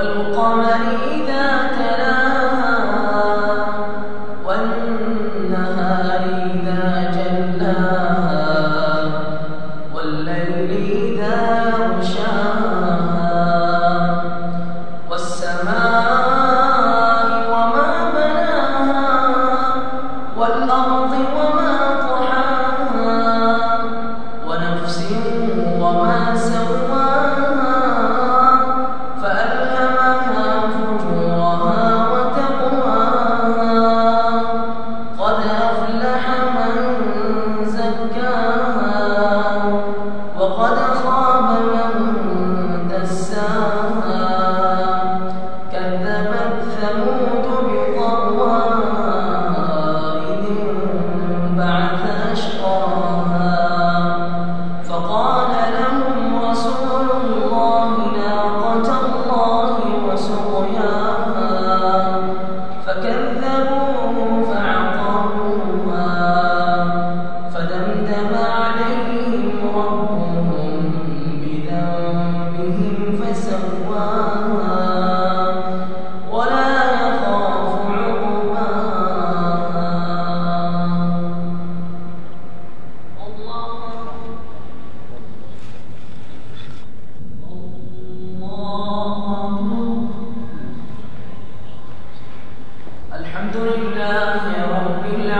والقمر إذا تلاها والنهار إذا جلاها وَيَذَرُ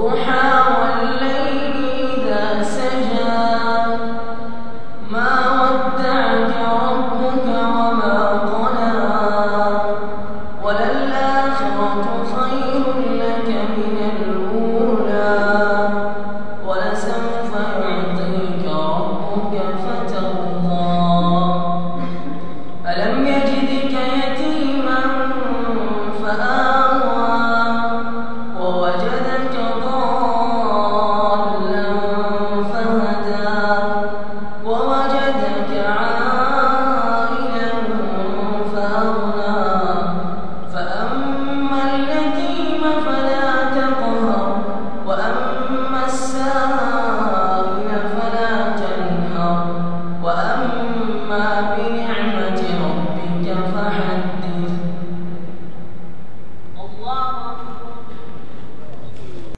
والضحى وجعل